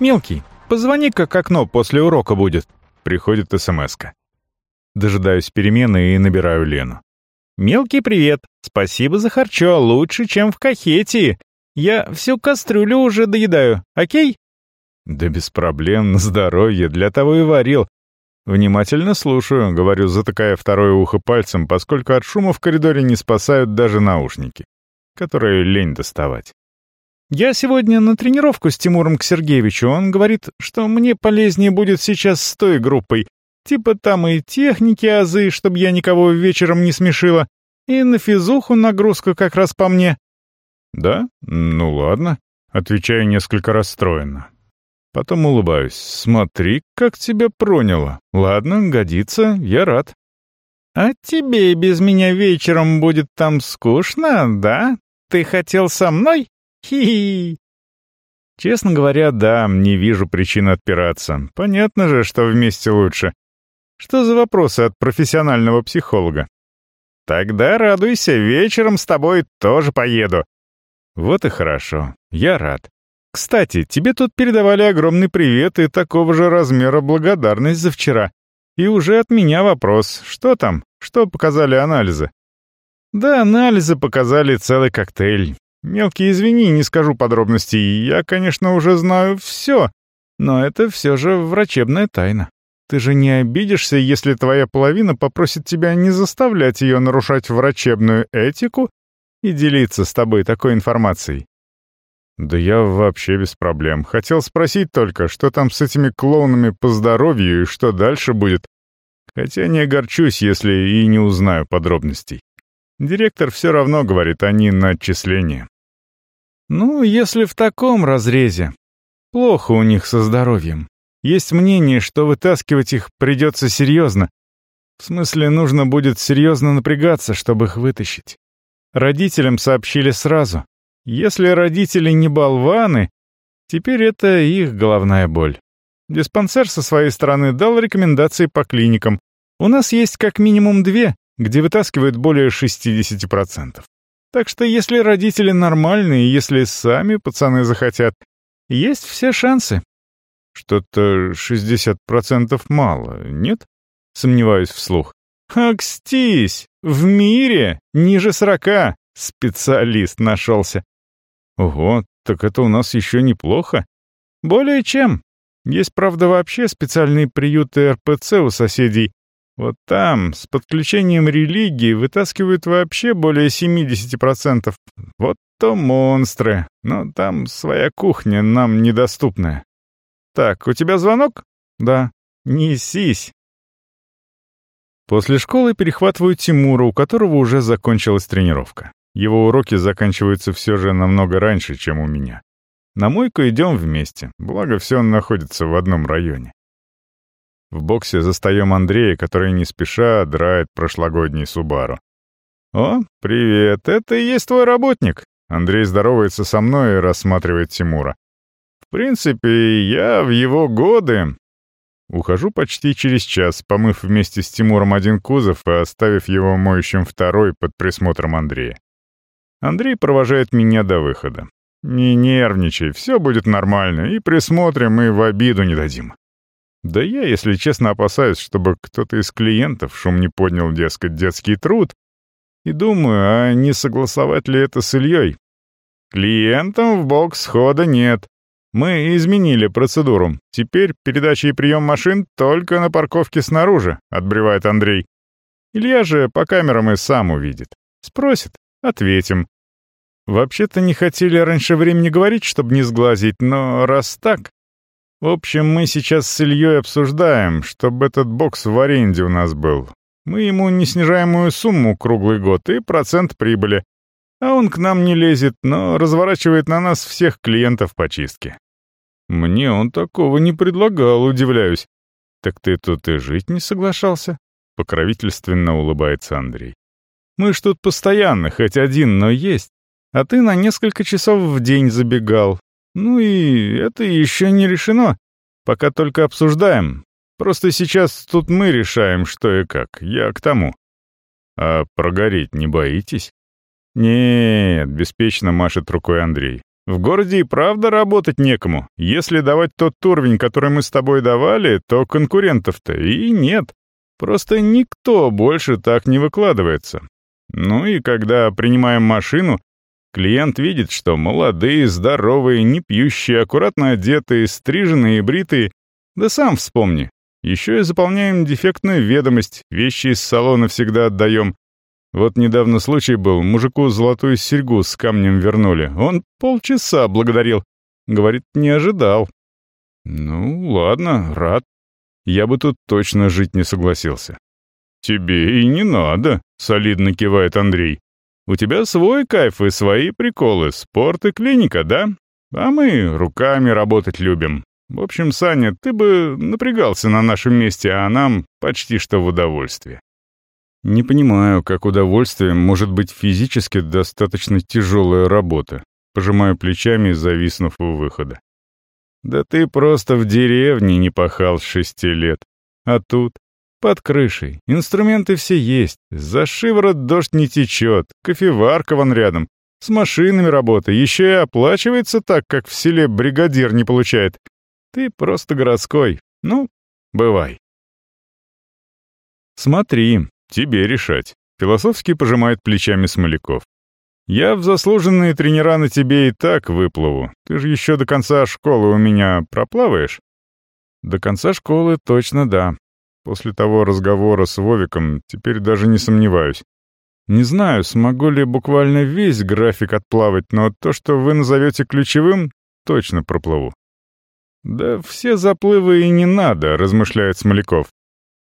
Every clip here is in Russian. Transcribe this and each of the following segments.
«Мелкий, позвони, как окно после урока будет». Приходит СМСка. Дожидаюсь перемены и набираю Лену. «Мелкий привет. Спасибо за харчо. Лучше, чем в Кахетии. Я всю кастрюлю уже доедаю. Окей?» «Да без проблем, на здоровье. Для того и варил. Внимательно слушаю», — говорю, затыкая второе ухо пальцем, поскольку от шума в коридоре не спасают даже наушники, которые лень доставать. «Я сегодня на тренировку с Тимуром к Сергеевичу. Он говорит, что мне полезнее будет сейчас с той группой, Типа там и техники азы, чтобы я никого вечером не смешила, и на физуху нагрузка как раз по мне». «Да? Ну ладно», — отвечаю несколько расстроенно. Потом улыбаюсь. «Смотри, как тебя проняло. Ладно, годится, я рад». «А тебе без меня вечером будет там скучно, да? Ты хотел со мной? Хи-хи!» Честно говоря, да, не вижу причин отпираться. Понятно же, что вместе лучше. Что за вопросы от профессионального психолога? Тогда радуйся, вечером с тобой тоже поеду. Вот и хорошо, я рад. Кстати, тебе тут передавали огромный привет и такого же размера благодарность за вчера. И уже от меня вопрос, что там, что показали анализы? Да, анализы показали целый коктейль. Мелкий, извини, не скажу подробностей, я, конечно, уже знаю все, но это все же врачебная тайна. Ты же не обидишься, если твоя половина попросит тебя не заставлять ее нарушать врачебную этику и делиться с тобой такой информацией. Да я вообще без проблем. Хотел спросить только, что там с этими клоунами по здоровью и что дальше будет. Хотя не огорчусь, если и не узнаю подробностей. Директор все равно говорит, они на отчисление. Ну, если в таком разрезе. Плохо у них со здоровьем. Есть мнение, что вытаскивать их придется серьезно. В смысле, нужно будет серьезно напрягаться, чтобы их вытащить. Родителям сообщили сразу. Если родители не болваны, теперь это их головная боль. Диспансер со своей стороны дал рекомендации по клиникам. У нас есть как минимум две, где вытаскивают более 60%. Так что если родители нормальные, если сами пацаны захотят, есть все шансы. Что-то 60% мало, нет? Сомневаюсь вслух. Акстись! В мире ниже сорока специалист нашелся. Ого, так это у нас еще неплохо. Более чем. Есть, правда, вообще специальные приюты РПЦ у соседей. Вот там, с подключением религии, вытаскивают вообще более 70%. Вот то монстры. Но там своя кухня нам недоступная. «Так, у тебя звонок?» «Да». «Несись». После школы перехватываю Тимура, у которого уже закончилась тренировка. Его уроки заканчиваются все же намного раньше, чем у меня. На мойку идем вместе, благо все находится в одном районе. В боксе застаем Андрея, который не спеша драет прошлогодний Субару. «О, привет, это и есть твой работник!» Андрей здоровается со мной и рассматривает Тимура. В принципе, я в его годы... Ухожу почти через час, помыв вместе с Тимуром один кузов и оставив его моющим второй под присмотром Андрея. Андрей провожает меня до выхода. «Не нервничай, все будет нормально, и присмотрим, и в обиду не дадим». Да я, если честно, опасаюсь, чтобы кто-то из клиентов шум не поднял, дескать, детский труд, и думаю, а не согласовать ли это с Ильей? Клиентам в бокс хода нет, мы изменили процедуру. Теперь передача и прием машин только на парковке снаружи, отбревает Андрей. Илья же по камерам и сам увидит. Спросит, ответим. Вообще-то не хотели раньше времени говорить, чтобы не сглазить, но раз так... В общем, мы сейчас с Ильей обсуждаем, чтобы этот бокс в аренде у нас был. Мы ему неснижаемую сумму круглый год и процент прибыли. А он к нам не лезет, но разворачивает на нас всех клиентов по чистке. Мне он такого не предлагал, удивляюсь. Так ты тут и жить не соглашался? Покровительственно улыбается Андрей. Мы ж тут постоянно, хоть один, но есть. А ты на несколько часов в день забегал. Ну и это еще не решено. Пока только обсуждаем. Просто сейчас тут мы решаем, что и как. Я к тому. А прогореть не боитесь? «Нет», — беспечно машет рукой Андрей. В городе и правда работать некому. Если давать тот уровень, который мы с тобой давали, то конкурентов-то и нет. Просто никто больше так не выкладывается. Ну и когда принимаем машину, клиент видит, что молодые, здоровые, не пьющие, аккуратно одетые, стриженные и бритые, да сам вспомни. Еще и заполняем дефектную ведомость, вещи из салона всегда отдаем, вот недавно случай был, мужику золотую серьгу с камнем вернули. Он полчаса благодарил. Говорит, не ожидал. Ну, ладно, рад. Я бы тут точно жить не согласился. Тебе и не надо, солидно кивает Андрей. У тебя свой кайф и свои приколы, спорт и клиника, да? А мы руками работать любим. В общем, Саня, ты бы напрягался на нашем месте, а нам почти что в удовольствие. Не понимаю, как удовольствием может быть физически достаточно тяжелая работа. Пожимаю плечами, зависнув у выхода. Да ты просто в деревне не пахал с шести лет. А тут, под крышей, инструменты все есть, за шиворот дождь не течет, кофеварка вон рядом, с машинами работа, еще и оплачивается так, как в селе бригадир не получает. Ты просто городской. Ну, бывай. Смотри, «Тебе решать», — философски пожимает плечами Смоляков. «Я в заслуженные тренера на тебе и так выплыву. Ты же еще до конца школы у меня проплаваешь?» «До конца школы точно да. После того разговора с Вовиком теперь даже не сомневаюсь. Не знаю, смогу ли буквально весь график отплавать, но то, что вы назовете ключевым, точно проплыву». «Да все заплывы и не надо», — размышляет Смоляков.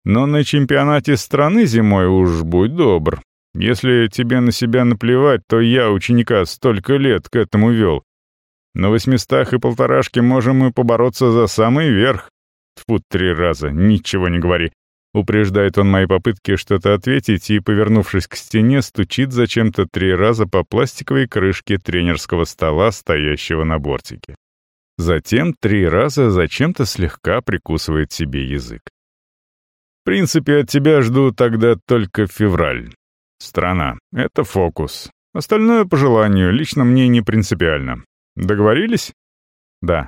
Но на чемпионате страны зимой уж будь добр. Если тебе на себя наплевать, то я ученика столько лет к этому вел. На восьмистах и полторашке можем мы побороться за самый верх. Тьфу, три раза, ничего не говори. Упреждает он мои попытки что-то ответить и, повернувшись к стене, стучит зачем-то три раза по пластиковой крышке тренерского стола, стоящего на бортике. Затем три раза зачем-то слегка прикусывает себе язык принципе, от тебя жду тогда только февраль. Страна — это фокус. Остальное по желанию, лично мне не принципиально. Договорились? Да.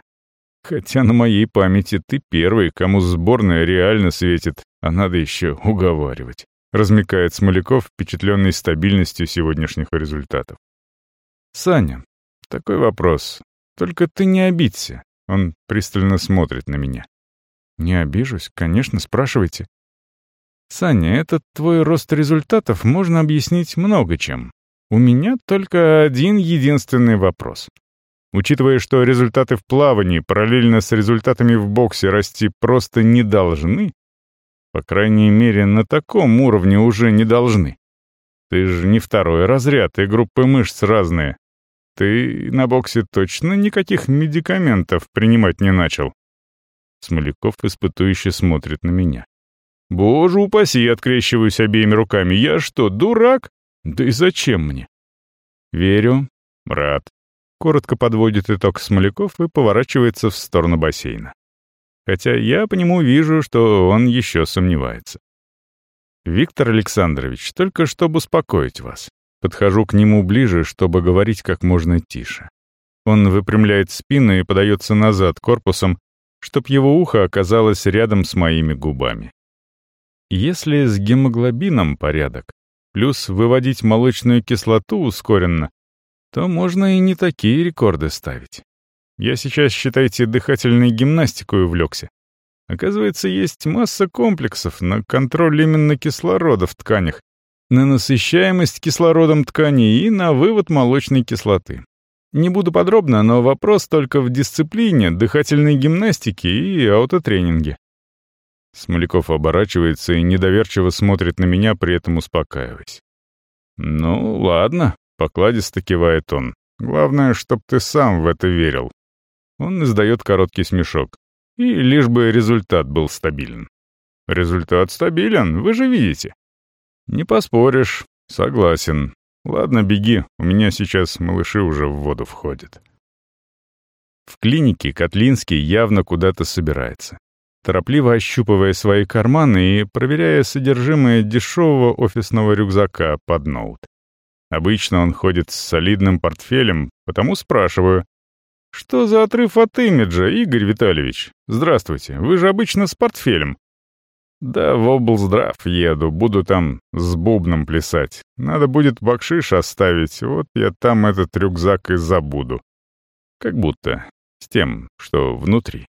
Хотя на моей памяти ты первый, кому сборная реально светит, а надо еще уговаривать. Размекает Смоляков, впечатленный стабильностью сегодняшних результатов. Саня, такой вопрос. Только ты не обидься. Он пристально смотрит на меня. Не обижусь, конечно, спрашивайте. «Саня, этот твой рост результатов можно объяснить много чем. У меня только один единственный вопрос. Учитывая, что результаты в плавании параллельно с результатами в боксе расти просто не должны, по крайней мере, на таком уровне уже не должны. Ты же не второй разряд, и группы мышц разные. Ты на боксе точно никаких медикаментов принимать не начал?» Смоляков испытующе смотрит на меня. Боже упаси, открещиваюсь обеими руками. Я что, дурак? Да и зачем мне? Верю. Рад. Коротко подводит итог Смоляков и поворачивается в сторону бассейна. Хотя я по нему вижу, что он еще сомневается. Виктор Александрович, только чтобы успокоить вас. Подхожу к нему ближе, чтобы говорить как можно тише. Он выпрямляет спину и подается назад корпусом, чтоб его ухо оказалось рядом с моими губами. Если с гемоглобином порядок, плюс выводить молочную кислоту ускоренно, то можно и не такие рекорды ставить. Я сейчас, считайте, дыхательной гимнастикой увлекся. Оказывается, есть масса комплексов на контроль именно кислорода в тканях, на насыщаемость кислородом тканей и на вывод молочной кислоты. Не буду подробно, но вопрос только в дисциплине, дыхательной гимнастике и аутотренинге. Смоляков оборачивается и недоверчиво смотрит на меня, при этом успокаиваясь. «Ну, ладно», — покладисто кивает он. «Главное, чтоб ты сам в это верил». Он издает короткий смешок. И лишь бы результат был стабилен. «Результат стабилен, вы же видите». «Не поспоришь, согласен. Ладно, беги, у меня сейчас малыши уже в воду входят». В клинике Котлинский явно куда-то собирается торопливо ощупывая свои карманы и проверяя содержимое дешевого офисного рюкзака под ноут. Обычно он ходит с солидным портфелем, потому спрашиваю, Что за отрыв от имиджа, Игорь Витальевич? Здравствуйте, вы же обычно с портфелем. Да, в облздрав еду, буду там с бубном плясать. Надо будет бакшиш оставить, вот я там этот рюкзак и забуду. Как будто с тем, что внутри.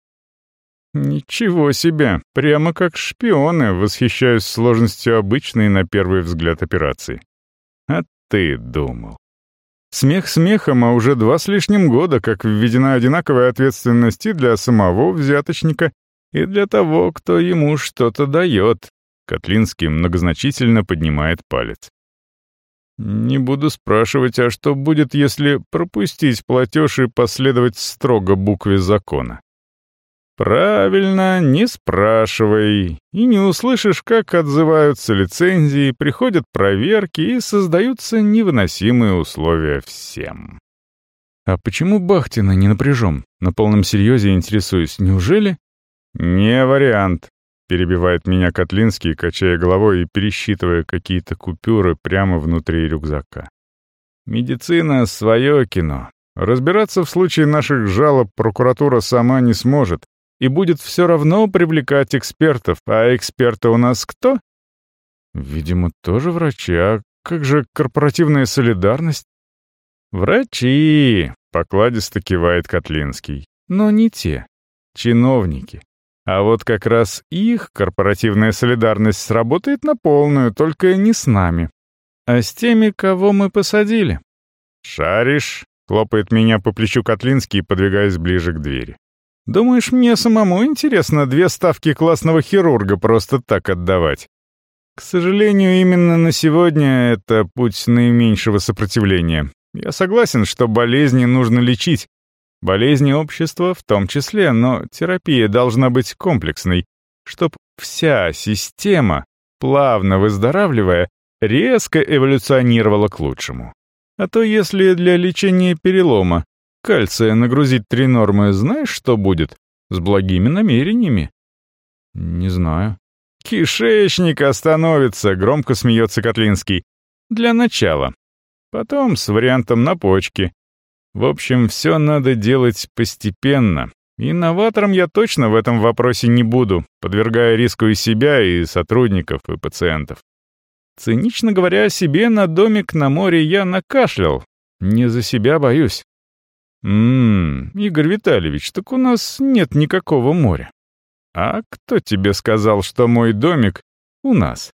Ничего себе, прямо как шпионы, восхищаюсь сложностью обычной на первый взгляд операции. А ты думал. Смех смехом, а уже два с лишним года, как введена одинаковая ответственность и для самого взяточника, и для того, кто ему что-то дает. Котлинский многозначительно поднимает палец. Не буду спрашивать, а что будет, если пропустить платеж и последовать строго букве закона? Правильно, не спрашивай. И не услышишь, как отзываются лицензии, приходят проверки и создаются невыносимые условия всем. А почему Бахтина не напряжем? На полном серьезе интересуюсь. Неужели? Не вариант. Перебивает меня Котлинский, качая головой и пересчитывая какие-то купюры прямо внутри рюкзака. Медицина — свое кино. Разбираться в случае наших жалоб прокуратура сама не сможет, и будет все равно привлекать экспертов. А эксперты у нас кто? Видимо, тоже врачи. А как же корпоративная солидарность? Врачи, покладисто кивает Котлинский. Но не те. Чиновники. А вот как раз их корпоративная солидарность сработает на полную, только не с нами, а с теми, кого мы посадили. «Шаришь?» — хлопает меня по плечу Котлинский, подвигаясь ближе к двери. Думаешь, мне самому интересно две ставки классного хирурга просто так отдавать? К сожалению, именно на сегодня это путь наименьшего сопротивления. Я согласен, что болезни нужно лечить. Болезни общества в том числе, но терапия должна быть комплексной, чтоб вся система, плавно выздоравливая, резко эволюционировала к лучшему. А то если для лечения перелома Кальция нагрузить три нормы, знаешь, что будет? С благими намерениями. Не знаю. Кишечник остановится, громко смеется Котлинский. Для начала. Потом с вариантом на почки. В общем, все надо делать постепенно. Инноватором я точно в этом вопросе не буду, подвергая риску и себя, и сотрудников, и пациентов. Цинично говоря о себе, на домик на море я накашлял. Не за себя боюсь. «Ммм, Игорь Витальевич, так у нас нет никакого моря». «А кто тебе сказал, что мой домик у нас?»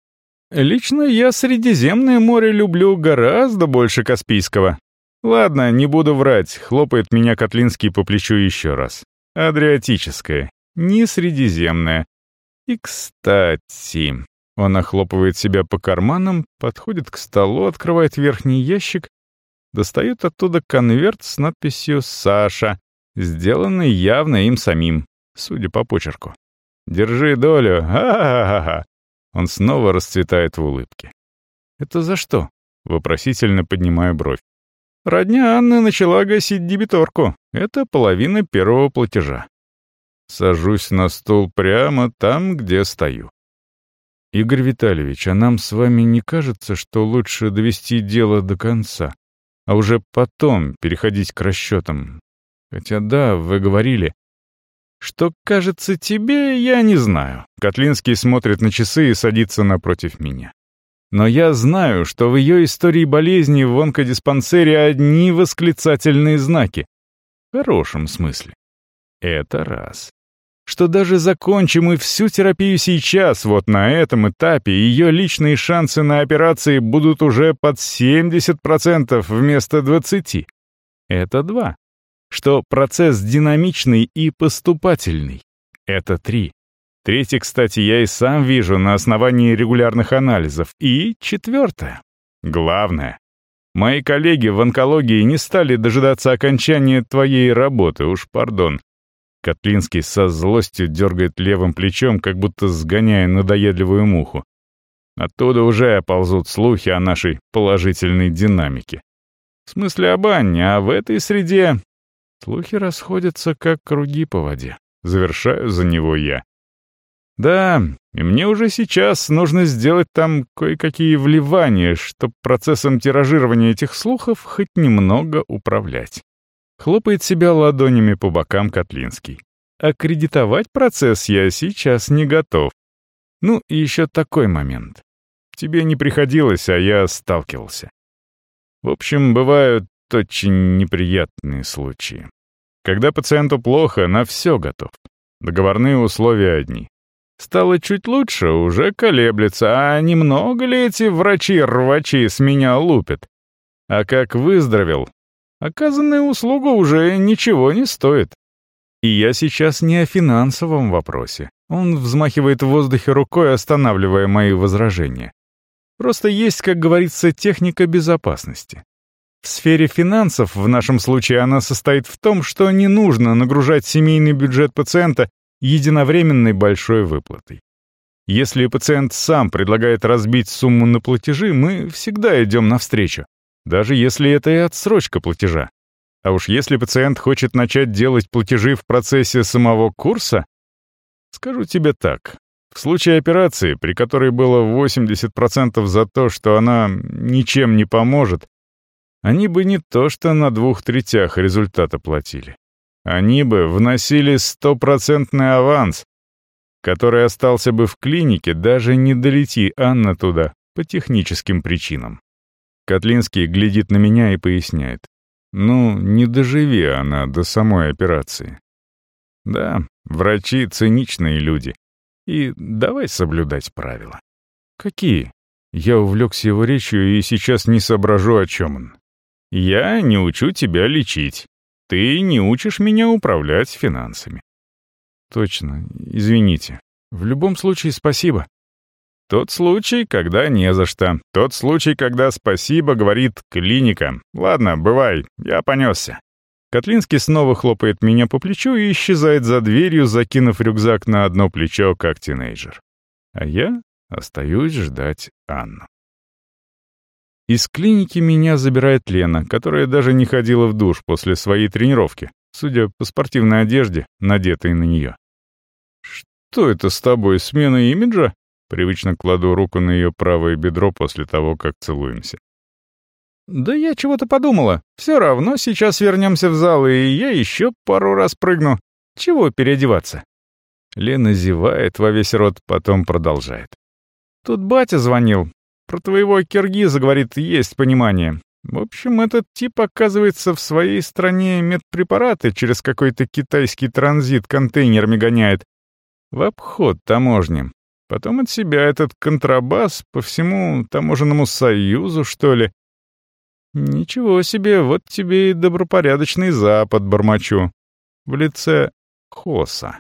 «Лично я Средиземное море люблю гораздо больше Каспийского». «Ладно, не буду врать», — хлопает меня Котлинский по плечу еще раз. «Адриатическое, не Средиземное. И, кстати...» Он охлопывает себя по карманам, подходит к столу, открывает верхний ящик достает оттуда конверт с надписью «Саша», сделанный явно им самим, судя по почерку. «Держи долю, ха-ха-ха-ха!» Он снова расцветает в улыбке. «Это за что?» — вопросительно поднимаю бровь. Родня Анны начала гасить дебиторку. Это половина первого платежа. Сажусь на стул прямо там, где стою. «Игорь Витальевич, а нам с вами не кажется, что лучше довести дело до конца?» А уже потом переходить к расчетам. Хотя да, вы говорили. Что кажется тебе, я не знаю. Котлинский смотрит на часы и садится напротив меня. Но я знаю, что в ее истории болезни в онкодиспансере одни восклицательные знаки. В хорошем смысле. Это раз что даже закончим мы всю терапию сейчас, вот на этом этапе, ее личные шансы на операции будут уже под 70% вместо 20%. Это два. Что процесс динамичный и поступательный. Это три. Третье, кстати, я и сам вижу на основании регулярных анализов. И четвертое. Главное. Мои коллеги в онкологии не стали дожидаться окончания твоей работы, уж пардон. Котлинский со злостью дергает левым плечом, как будто сгоняя надоедливую муху. Оттуда уже ползут слухи о нашей положительной динамике. В смысле об Анне, а в этой среде... Слухи расходятся, как круги по воде. Завершаю за него я. Да, и мне уже сейчас нужно сделать там кое-какие вливания, чтобы процессом тиражирования этих слухов хоть немного управлять. Хлопает себя ладонями по бокам Котлинский. Аккредитовать процесс я сейчас не готов. Ну, и еще такой момент. Тебе не приходилось, а я сталкивался. В общем, бывают очень неприятные случаи. Когда пациенту плохо, на все готов. Договорные условия одни. Стало чуть лучше, уже колеблется, а немного ли эти врачи-рвачи с меня лупят? А как выздоровел, оказанная услуга уже ничего не стоит. И я сейчас не о финансовом вопросе. Он взмахивает в воздухе рукой, останавливая мои возражения. Просто есть, как говорится, техника безопасности. В сфере финансов в нашем случае она состоит в том, что не нужно нагружать семейный бюджет пациента единовременной большой выплатой. Если пациент сам предлагает разбить сумму на платежи, мы всегда идем навстречу, даже если это и отсрочка платежа. А уж если пациент хочет начать делать платежи в процессе самого курса, скажу тебе так. В случае операции, при которой было 80% за то, что она ничем не поможет, они бы не то что на двух третях результата платили. Они бы вносили стопроцентный аванс, который остался бы в клинике, даже не долети Анна туда по техническим причинам. Котлинский глядит на меня и поясняет. Ну, не доживи она до самой операции. Да, врачи — циничные люди. И давай соблюдать правила. Какие? Я увлекся его речью и сейчас не соображу, о чем он. Я не учу тебя лечить. Ты не учишь меня управлять финансами. Точно, извините. В любом случае, спасибо. Тот случай, когда не за что. Тот случай, когда спасибо, говорит клиника. Ладно, бывай, я понесся. Котлинский снова хлопает меня по плечу и исчезает за дверью, закинув рюкзак на одно плечо, как тинейджер. А я остаюсь ждать Анну. Из клиники меня забирает Лена, которая даже не ходила в душ после своей тренировки, судя по спортивной одежде, надетой на нее. «Что это с тобой, смена имиджа?» Привычно кладу руку на ее правое бедро после того, как целуемся. «Да я чего-то подумала. Все равно сейчас вернемся в зал, и я еще пару раз прыгну. Чего переодеваться?» Лена зевает во весь рот, потом продолжает. «Тут батя звонил, про твоего киргиза, говорит, есть понимание. В общем, этот тип, оказывается, в своей стране медпрепараты через какой-то китайский транзит контейнерами гоняет. В обход таможни. Потом от себя этот контрабас по всему таможенному союзу, что ли. Ничего себе, вот тебе и добропорядочный Запад, бормочу. В лице Хоса.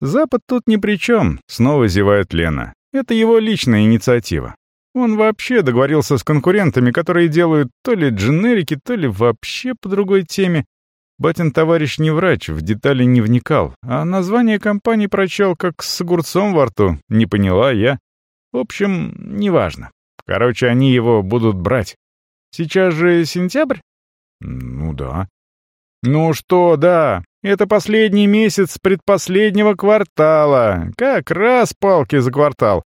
Запад тут ни при чем, снова зевает Лена. Это его личная инициатива. Он вообще договорился с конкурентами, которые делают то ли дженерики, то ли вообще по другой теме. Батин товарищ не врач, в детали не вникал, а название компании прочел как с огурцом во рту, не поняла я. В общем, неважно. Короче, они его будут брать. Сейчас же сентябрь? Ну да. Ну что, да, это последний месяц предпоследнего квартала. Как раз палки за квартал.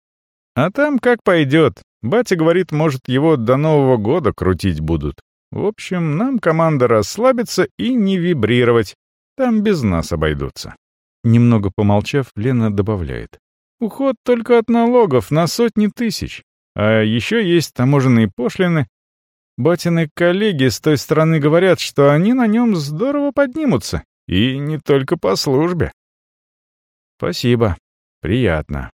А там как пойдет. Батя говорит, может, его до Нового года крутить будут. В общем, нам команда расслабиться и не вибрировать. Там без нас обойдутся. Немного помолчав, Лена добавляет. Уход только от налогов на сотни тысяч. А еще есть таможенные пошлины. Батины коллеги с той стороны говорят, что они на нем здорово поднимутся. И не только по службе. Спасибо. Приятно.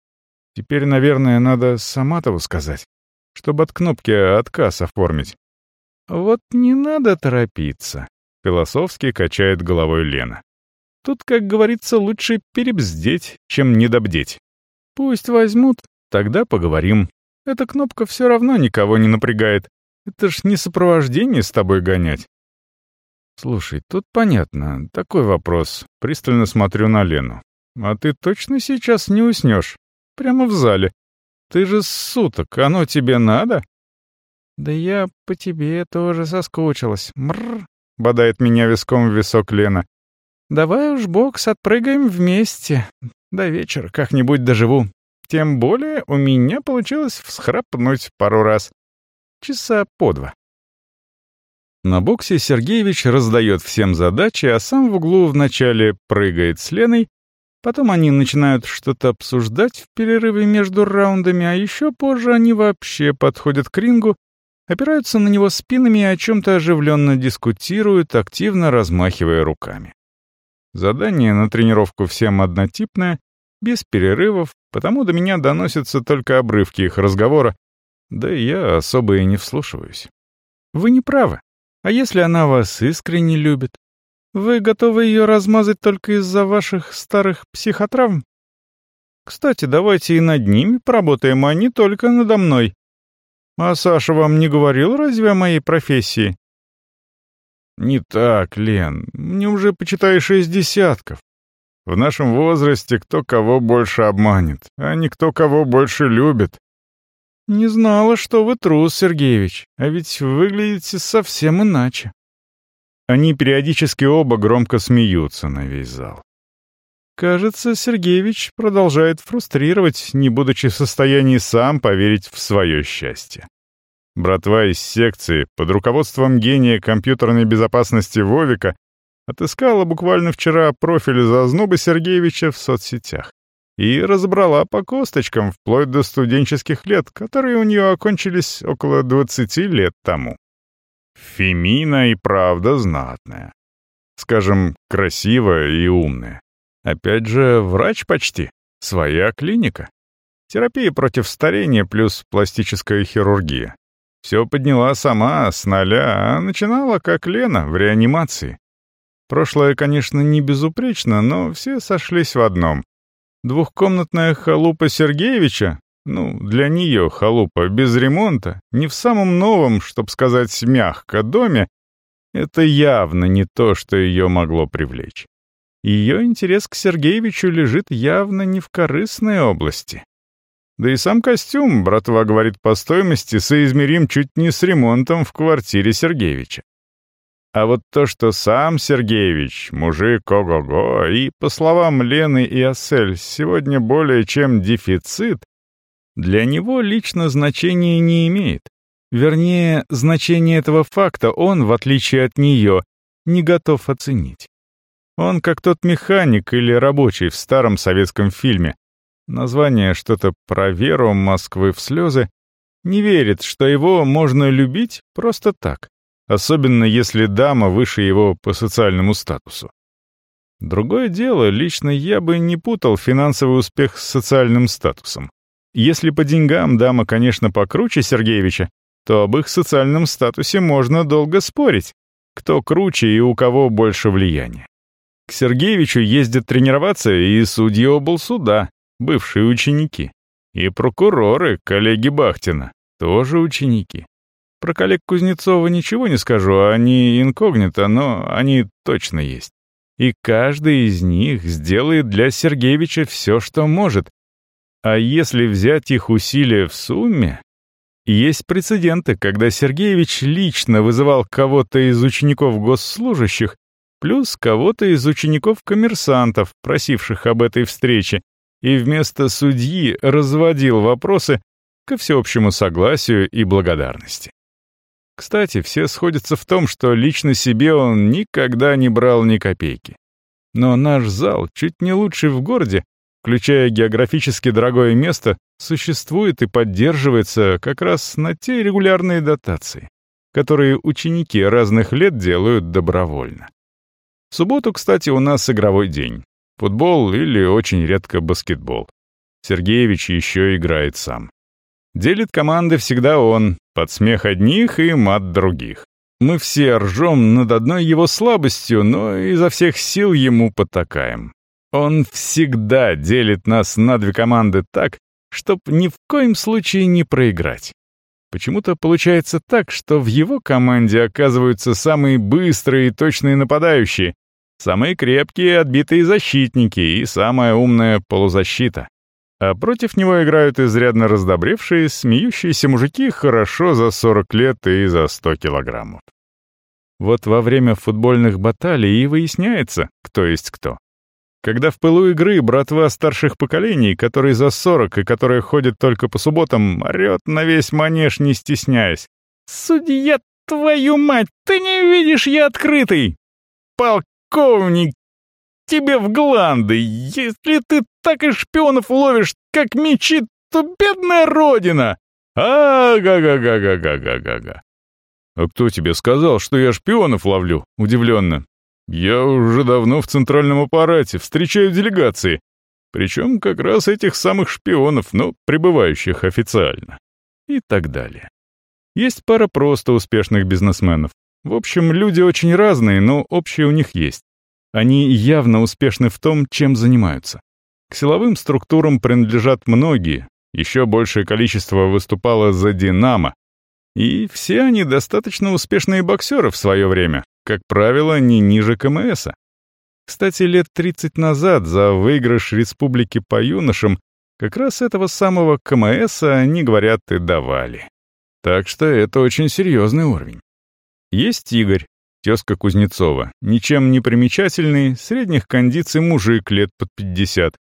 Теперь, наверное, надо Саматову сказать чтобы от кнопки «Отказ» оформить. «Вот не надо торопиться», — философски качает головой Лена. «Тут, как говорится, лучше перебздеть, чем недобдеть. Пусть возьмут, тогда поговорим. Эта кнопка все равно никого не напрягает. Это ж не сопровождение с тобой гонять». «Слушай, тут понятно. Такой вопрос. Пристально смотрю на Лену. А ты точно сейчас не уснешь? Прямо в зале. Ты же суток, оно тебе надо?» «Да я по тебе тоже соскучилась. Мрр!» — бодает меня виском в висок Лена. «Давай уж бокс отпрыгаем вместе. До вечера как-нибудь доживу. Тем более у меня получилось всхрапнуть пару раз. Часа по два». На боксе Сергеевич раздает всем задачи, а сам в углу вначале прыгает с Леной, потом они начинают что-то обсуждать в перерыве между раундами, а еще позже они вообще подходят к рингу, опираются на него спинами и о чем-то оживленно дискутируют, активно размахивая руками. Задание на тренировку всем однотипное, без перерывов, потому до меня доносятся только обрывки их разговора, да и я особо и не вслушиваюсь. Вы не правы. А если она вас искренне любит? Вы готовы ее размазать только из-за ваших старых психотравм? Кстати, давайте и над ними поработаем, а не только надо мной. А Саша вам не говорил разве о моей профессии? Не так, Лен. Мне уже, почитай, шесть десятков. В нашем возрасте кто кого больше обманет, а не кто кого больше любит. «Не знала, что вы трус, Сергеевич, а ведь выглядите совсем иначе». Они периодически оба громко смеются на весь зал. Кажется, Сергеевич продолжает фрустрировать, не будучи в состоянии сам поверить в свое счастье. Братва из секции под руководством гения компьютерной безопасности Вовика отыскала буквально вчера профиль Зазноба Сергеевича в соцсетях и разобрала по косточкам вплоть до студенческих лет, которые у нее окончились около 20 лет тому. Фемина и правда знатная. Скажем, красивая и умная. Опять же, врач почти. Своя клиника. Терапия против старения плюс пластическая хирургия. Все подняла сама, с нуля, а начинала, как Лена, в реанимации. Прошлое, конечно, не безупречно, но все сошлись в одном. Двухкомнатная халупа Сергеевича, ну, для нее халупа без ремонта, не в самом новом, чтоб сказать мягко, доме, это явно не то, что ее могло привлечь. Ее интерес к Сергеевичу лежит явно не в корыстной области. Да и сам костюм, братва говорит по стоимости, соизмерим чуть не с ремонтом в квартире Сергеевича. А вот то, что сам Сергеевич, мужик ого-го, и, по словам Лены и Ассель, сегодня более чем дефицит, для него лично значения не имеет. Вернее, значение этого факта он, в отличие от нее, не готов оценить. Он как тот механик или рабочий в старом советском фильме. Название что-то про веру Москвы в слезы. Не верит, что его можно любить просто так особенно если дама выше его по социальному статусу. Другое дело, лично я бы не путал финансовый успех с социальным статусом. Если по деньгам дама, конечно, покруче Сергеевича, то об их социальном статусе можно долго спорить, кто круче и у кого больше влияния. Сергеевичу ездят тренироваться и судьи облсуда, бывшие ученики, и прокуроры, коллеги Бахтина, тоже ученики. Про коллег Кузнецова ничего не скажу, они инкогнито, но они точно есть. И каждый из них сделает для Сергеевича все, что может. А если взять их усилия в сумме... Есть прецеденты, когда Сергеевич лично вызывал кого-то из учеников госслужащих, плюс кого-то из учеников-коммерсантов, просивших об этой встрече, и вместо судьи разводил вопросы ко всеобщему согласию и благодарности. Кстати, все сходятся в том, что лично себе он никогда не брал ни копейки. Но наш зал, чуть не лучший в городе, включая географически дорогое место, существует и поддерживается как раз на те регулярные дотации, которые ученики разных лет делают добровольно. Субботу, кстати, у нас игровой день. Футбол или очень редко баскетбол. Сергеевич еще играет сам. Делит команды всегда он, под смех одних и мат других. Мы все ржем над одной его слабостью, но изо всех сил ему потакаем. Он всегда делит нас на две команды так, чтоб ни в коем случае не проиграть. Почему-то получается так, что в его команде оказываются самые быстрые и точные нападающие, самые крепкие отбитые защитники и самая умная полузащита а против него играют изрядно раздобревшие, смеющиеся мужики хорошо за 40 лет и за 100 килограммов. Вот во время футбольных баталий и выясняется, кто есть кто. Когда в пылу игры братва старших поколений, которые за 40 и которые ходят только по субботам, орёт на весь манеж, не стесняясь. «Судья твою мать, ты не видишь, я открытый! полковник, тебе в гланды, если ты так и шпионов ловишь, как мечи, то бедная родина! А-га-га-га-га-га-га-га!» «А кто тебе сказал, что я шпионов ловлю?» — удивленно. «Я уже давно в центральном аппарате, встречаю делегации, причем как раз этих самых шпионов, но пребывающих официально. И так далее. Есть пара просто успешных бизнесменов, в общем, люди очень разные, но общее у них есть. Они явно успешны в том, чем занимаются. К силовым структурам принадлежат многие, еще большее количество выступало за «Динамо», и все они достаточно успешные боксеры в свое время, как правило, не ниже КМСа. Кстати, лет 30 назад за выигрыш республики по юношам как раз этого самого КМСа они, говорят, и давали. Так что это очень серьезный уровень. Есть Игорь, тезка Кузнецова, ничем не примечательный, средних кондиций мужик лет под 50.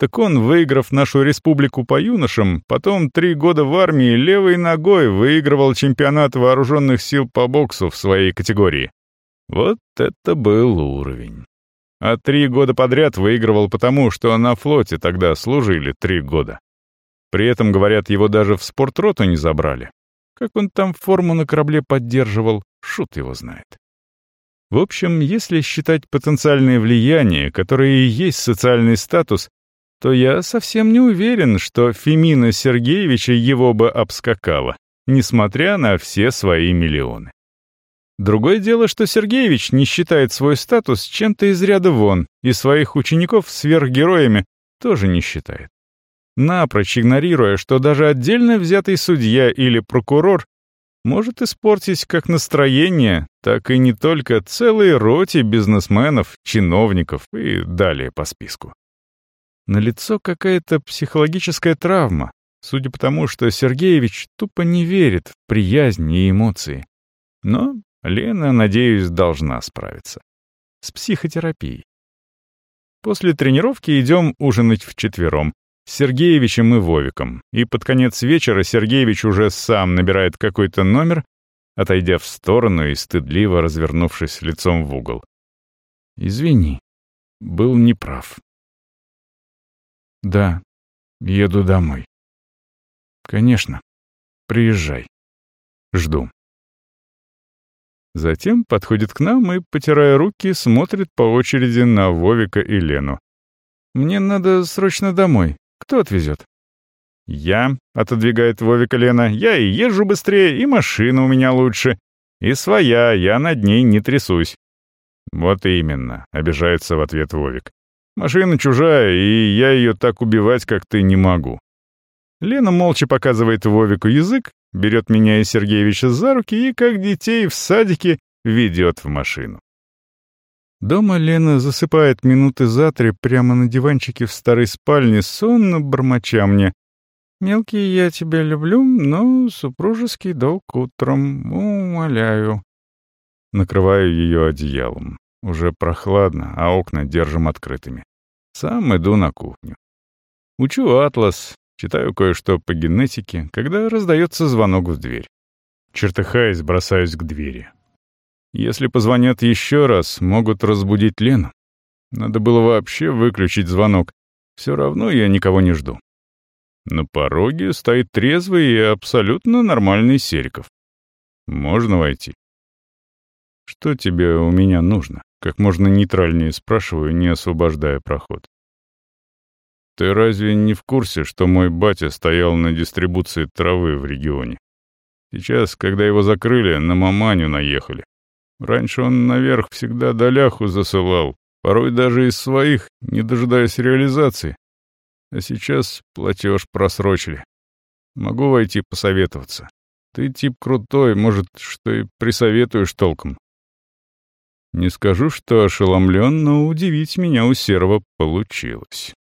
Так он, выиграв нашу республику по юношам, потом три года в армии левой ногой выигрывал чемпионат вооруженных сил по боксу в своей категории. Вот это был уровень. А три года подряд выигрывал потому, что на флоте тогда служили три года. При этом, говорят, его даже в спортроту не забрали. Как он там форму на корабле поддерживал, шут его знает. В общем, если считать потенциальное влияние, которое и есть социальный статус, то я совсем не уверен, что Фемина Сергеевича его бы обскакала, несмотря на все свои миллионы. Другое дело, что Сергеевич не считает свой статус чем-то из ряда вон, и своих учеников сверхгероями тоже не считает. Напрочь игнорируя, что даже отдельно взятый судья или прокурор может испортить как настроение, так и не только целые роте бизнесменов, чиновников и далее по списку. Налицо какая-то психологическая травма, судя по тому, что Сергеевич тупо не верит в приязнь и эмоции. Но Лена, надеюсь, должна справиться. С психотерапией. После тренировки идем ужинать вчетвером. Сергеевичем и Вовиком. И под конец вечера Сергеевич уже сам набирает какой-то номер, отойдя в сторону и стыдливо развернувшись лицом в угол. «Извини, был неправ». «Да, еду домой». «Конечно. Приезжай. Жду». Затем подходит к нам и, потирая руки, смотрит по очереди на Вовика и Лену. «Мне надо срочно домой. Кто отвезет?» «Я», — отодвигает Вовика Лена, — «я и езжу быстрее, и машина у меня лучше. И своя, я над ней не трясусь». «Вот именно», — обижается в ответ Вовик. «Машина чужая, и я ее так убивать, как ты, не могу». Лена молча показывает Вовику язык, берет меня и Сергеевича за руки и, как детей в садике, ведет в машину. Дома Лена засыпает минуты за три прямо на диванчике в старой спальне, сонно бормоча мне. «Мелкий, я тебя люблю, но супружеский долг утром, умоляю». Накрываю ее одеялом. Уже прохладно, а окна держим открытыми. Сам иду на кухню. Учу атлас, Читаю кое-что по генетике, когда раздается звонок в дверь. Чертыхаясь, бросаюсь к двери. Если позвонят еще раз, могут разбудить Лену. Надо было вообще выключить звонок. Все равно я никого не жду. На пороге стоит трезвый и абсолютно нормальный Сериков. Можно войти? Что тебе у меня нужно? Как можно нейтральнее спрашиваю, не освобождая проход. Ты разве не в курсе, что мой батя стоял на дистрибуции травы в регионе? Сейчас, когда его закрыли, на маманю наехали. Раньше он наверх всегда доляху засылал, порой даже из своих, не дожидаясь реализации. А сейчас платеж просрочили. Могу войти посоветоваться. Ты тип крутой, может, что и присоветуешь толком. Не скажу, что ошеломлен, но удивить меня у Серого получилось.